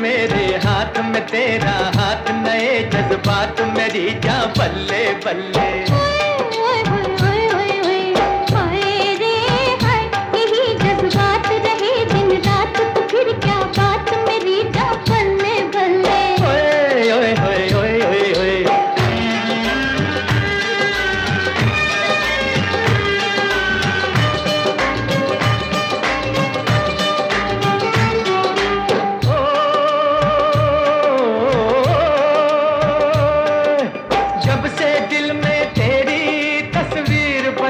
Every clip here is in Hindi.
मेरे हाथ में तेरा हाथ नए जज्बात मेरी जा बल्ले बल्ले।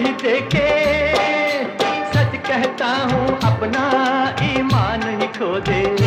देखे सच कहता हूँ अपना ईमान ही खो दे।